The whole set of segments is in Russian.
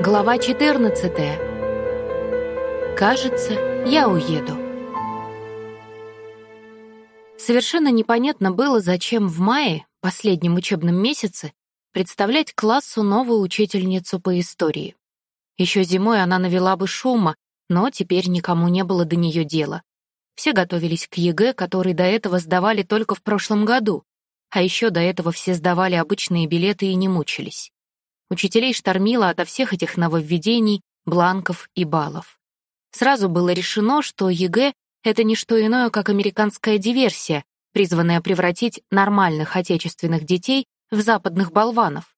Глава 14. Кажется, я уеду. Совершенно непонятно было, зачем в мае, последнем учебном месяце, представлять классу новую учительницу по истории. Еще зимой она навела бы шума, но теперь никому не было до нее дела. Все готовились к ЕГЭ, который до этого сдавали только в прошлом году, а еще до этого все сдавали обычные билеты и не мучились. Учителей штормило от всех этих нововведений, бланков и баллов. Сразу было решено, что ЕГЭ — это не что иное, как американская диверсия, призванная превратить нормальных отечественных детей в западных болванов.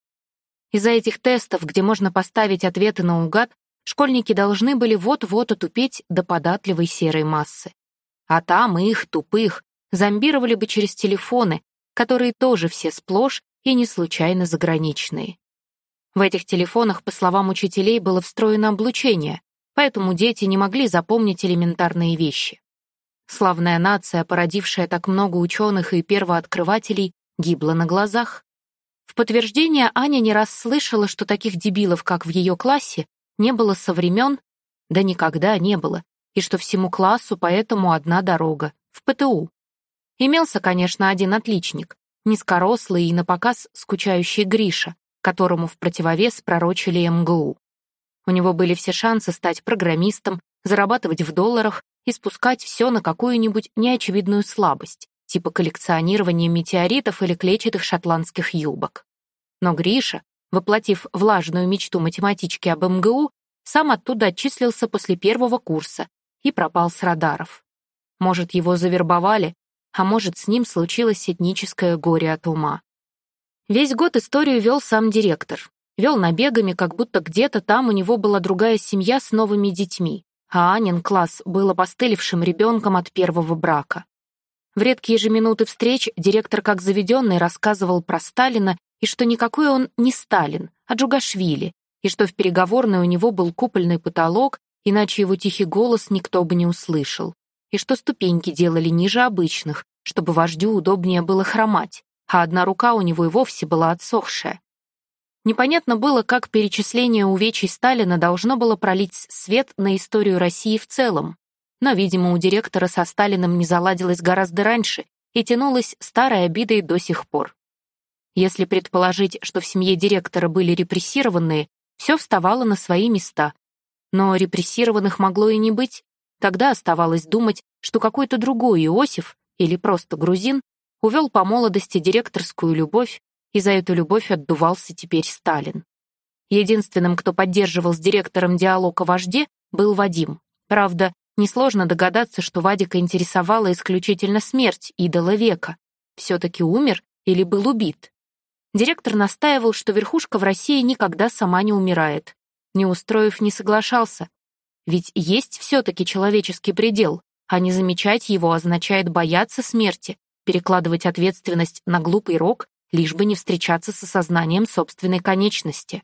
Из-за этих тестов, где можно поставить ответы наугад, школьники должны были вот-вот отупеть до податливой серой массы. А там их, тупых, зомбировали бы через телефоны, которые тоже все сплошь и не случайно заграничные. В этих телефонах, по словам учителей, было встроено облучение, поэтому дети не могли запомнить элементарные вещи. Славная нация, породившая так много ученых и первооткрывателей, гибла на глазах. В подтверждение Аня не раз слышала, что таких дебилов, как в ее классе, не было со времен, да никогда не было, и что всему классу поэтому одна дорога — в ПТУ. Имелся, конечно, один отличник, низкорослый и напоказ скучающий Гриша, которому в противовес пророчили МГУ. У него были все шансы стать программистом, зарабатывать в долларах и спускать все на какую-нибудь неочевидную слабость, типа коллекционирования метеоритов или клетчатых шотландских юбок. Но Гриша, воплотив влажную мечту математички об МГУ, сам оттуда отчислился после первого курса и пропал с радаров. Может, его завербовали, а может, с ним случилось этническое горе от ума. Весь год историю вел сам директор. Вел набегами, как будто где-то там у него была другая семья с новыми детьми, а Анин класс был опостылевшим ребенком от первого брака. В редкие же минуты встреч директор как заведенный рассказывал про Сталина и что никакой он не Сталин, а Джугашвили, и что в переговорной у него был купольный потолок, иначе его тихий голос никто бы не услышал, и что ступеньки делали ниже обычных, чтобы вождю удобнее было хромать а одна рука у него и вовсе была отсохшая. Непонятно было, как перечисление увечий Сталина должно было пролить свет на историю России в целом, но, видимо, у директора со Сталиным не заладилось гораздо раньше и тянулось старой обидой до сих пор. Если предположить, что в семье директора были репрессированные, все вставало на свои места. Но репрессированных могло и не быть. Тогда оставалось думать, что какой-то другой Иосиф, или просто грузин, увел по молодости директорскую любовь, и за эту любовь отдувался теперь Сталин. Единственным, кто поддерживал с директором диалог о вожде, был Вадим. Правда, несложно догадаться, что Вадика интересовала исключительно смерть идола века. Все-таки умер или был убит? Директор настаивал, что верхушка в России никогда сама не умирает. Неустроев не соглашался. Ведь есть все-таки человеческий предел, а не замечать его означает бояться смерти, перекладывать ответственность на глупый рок, лишь бы не встречаться с осознанием собственной конечности.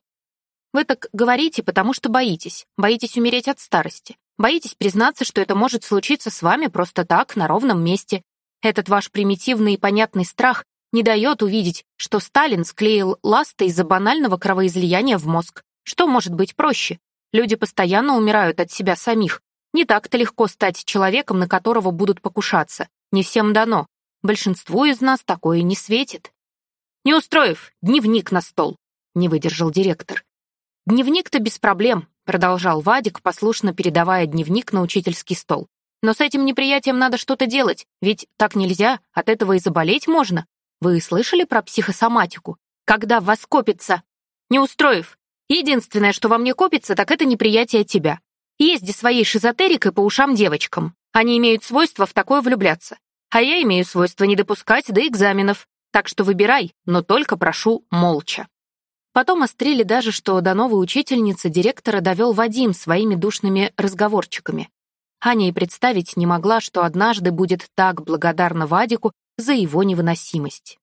Вы так говорите, потому что боитесь. Боитесь умереть от старости. Боитесь признаться, что это может случиться с вами просто так, на ровном месте. Этот ваш примитивный и понятный страх не дает увидеть, что Сталин склеил ласты из-за банального кровоизлияния в мозг. Что может быть проще? Люди постоянно умирают от себя самих. Не так-то легко стать человеком, на которого будут покушаться. Не всем дано. Большинству из нас такое не светит. Не устроив, дневник на стол, не выдержал директор. Дневник-то без проблем, продолжал Вадик, послушно передавая дневник на учительский стол. Но с этим неприятием надо что-то делать, ведь так нельзя, от этого и заболеть можно. Вы слышали про психосоматику? Когда в вас копится? Не устроив. Единственное, что во мне копится, так это неприятие тебя. Езди своей шизотерикой по ушам девочкам. Они имеют свойство в такое влюбляться. А я имею свойство не допускать до экзаменов, так что выбирай, но только прошу молча. Потом острили даже, что до новой учительницы директора довел Вадим своими душными разговорчиками. Аня и представить не могла, что однажды будет так благодарна Вадику за его невыносимость.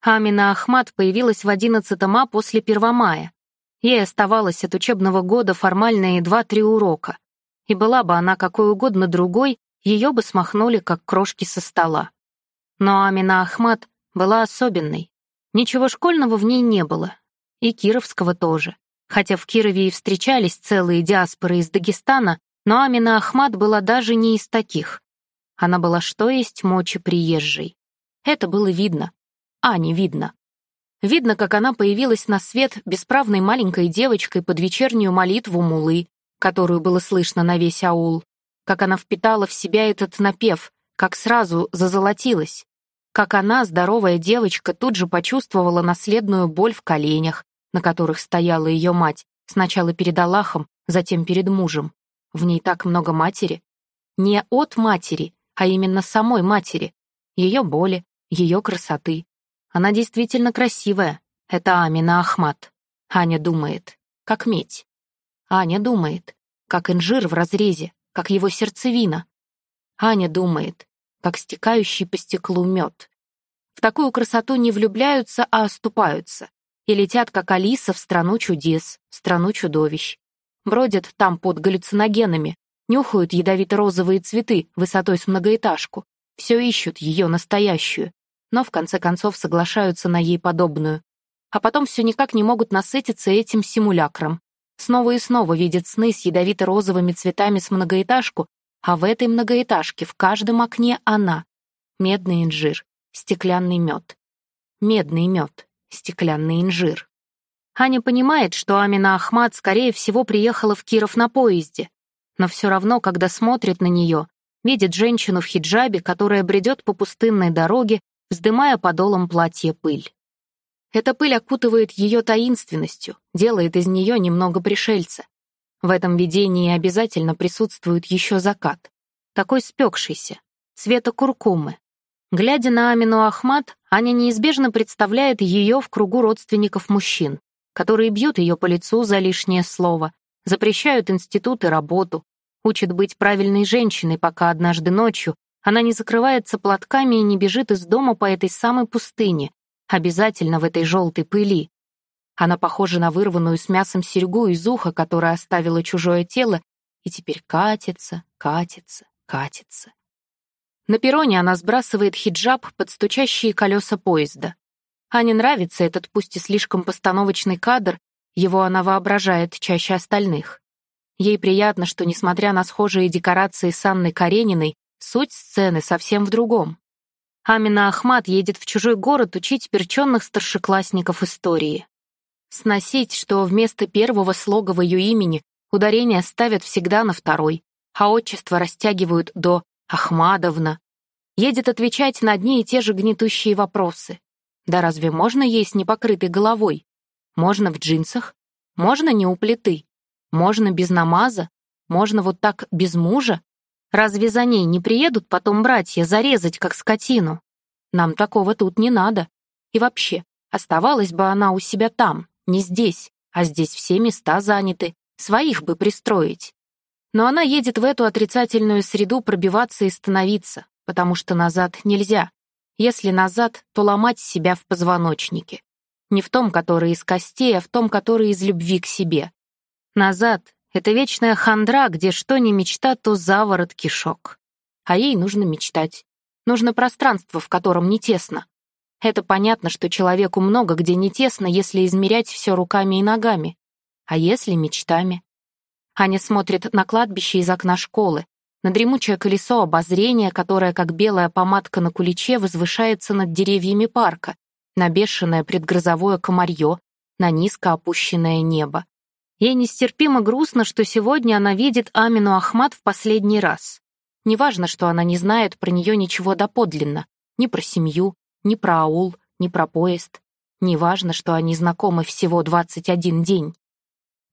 Амина Ахмат появилась в 11 А после 1 мая. Ей оставалось от учебного года формальные 2-3 урока. И была бы она какой угодно другой, ее бы смахнули, как крошки со стола. Но Амина Ахмат была особенной. Ничего школьного в ней не было. И Кировского тоже. Хотя в Кирове и встречались целые диаспоры из Дагестана, но Амина Ахмат была даже не из таких. Она была что есть мочи приезжей. Это было видно. А, не видно. Видно, как она появилась на свет бесправной маленькой девочкой под вечернюю молитву мулы, которую было слышно на весь аул, как она впитала в себя этот напев, как сразу зазолотилась, как она, здоровая девочка, тут же почувствовала наследную боль в коленях, на которых стояла ее мать, сначала перед Аллахом, затем перед мужем. В ней так много матери. Не от матери, а именно самой матери. Ее боли, ее красоты. Она действительно красивая. Это Амина Ахмат. Аня думает, как медь. Аня думает, как инжир в разрезе, как его сердцевина. Аня думает, как стекающий по стеклу мед. В такую красоту не влюбляются, а оступаются. И летят, как Алиса, в страну чудес, в страну чудовищ. Бродят там под галлюциногенами, нюхают ядовито-розовые цветы высотой с многоэтажку, все ищут ее настоящую, но в конце концов соглашаются на ей подобную. А потом все никак не могут насытиться этим симулякром. Снова и снова видят сны с ядовито-розовыми цветами с многоэтажку, а в этой многоэтажке в каждом окне она. Медный инжир, стеклянный мед. Медный мед, стеклянный инжир. Аня понимает, что Амина Ахмат, скорее всего, приехала в Киров на поезде, но все равно, когда смотрит на нее, видит женщину в хиджабе, которая бредет по пустынной дороге, вздымая подолом платья пыль. Эта пыль окутывает ее таинственностью, делает из нее немного пришельца. В этом видении обязательно присутствует еще закат, такой спекшийся, цвета куркумы. Глядя на Амину Ахмат, Аня неизбежно представляет ее в кругу родственников мужчин, которые бьют ее по лицу за лишнее слово, запрещают институты работу, учат быть правильной женщиной, пока однажды ночью она не закрывается платками и не бежит из дома по этой самой пустыне, обязательно в этой желтой пыли. Она похожа на вырванную с мясом серьгу из уха, которая оставила чужое тело, и теперь катится, катится, катится. На перроне она сбрасывает хиджаб под стучащие колеса поезда. Ане нравится этот пусть и слишком постановочный кадр, его она воображает чаще остальных. Ей приятно, что, несмотря на схожие декорации с Анной Карениной, суть сцены совсем в другом. Амина Ахмат едет в чужой город учить перченных старшеклассников истории. Сносить, что вместо первого слога в ее имени ударение ставят всегда на второй, а отчество растягивают до «Ахмадовна». Едет отвечать на одни и те же гнетущие вопросы. Да разве можно ей с непокрытой головой? Можно в джинсах? Можно не у плиты? Можно без намаза? Можно вот так без мужа? Разве за ней не приедут потом братья зарезать, как скотину? Нам такого тут не надо. И вообще, оставалась бы она у себя там, не здесь, а здесь все места заняты, своих бы пристроить. Но она едет в эту отрицательную среду пробиваться и становиться, потому что назад нельзя. Если назад, то ломать себя в позвоночнике. Не в том, который из костей, а в том, который из любви к себе. Назад — это вечная хандра, где что ни мечта, то заворот кишок. А ей нужно мечтать. Нужно пространство, в котором не тесно. Это понятно, что человеку много где не тесно, если измерять все руками и ногами. А если мечтами? Аня смотрит на кладбище из окна школы, на дремучее колесо обозрения, которое, как белая помадка на куличе, возвышается над деревьями парка, на бешеное предгрозовое комарье, на низко опущенное небо. Ей нестерпимо грустно, что сегодня она видит Амину Ахмат в последний раз. Неважно, что она не знает про нее ничего доподлинно, ни про семью, ни про аул, ни про поезд. Неважно, что они знакомы всего 21 день.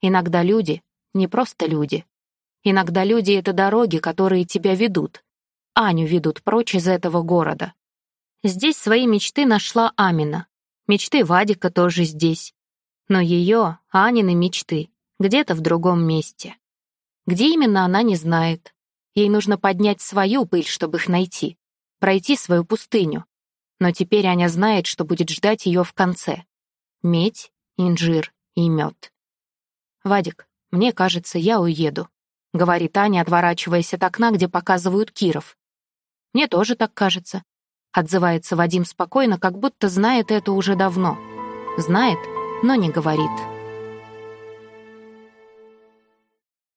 Иногда люди — не просто люди. Иногда люди — это дороги, которые тебя ведут. Аню ведут прочь из этого города. Здесь свои мечты нашла Амина. Мечты Вадика тоже здесь. Но ее, Анины мечты, где-то в другом месте. Где именно она не знает. Ей нужно поднять свою пыль, чтобы их найти. Пройти свою пустыню. Но теперь Аня знает, что будет ждать ее в конце. Медь, инжир и мед. «Вадик, мне кажется, я уеду», — говорит Аня, отворачиваясь от окна, где показывают Киров. «Мне тоже так кажется. Отзывается Вадим спокойно, как будто знает это уже давно. Знает, но не говорит.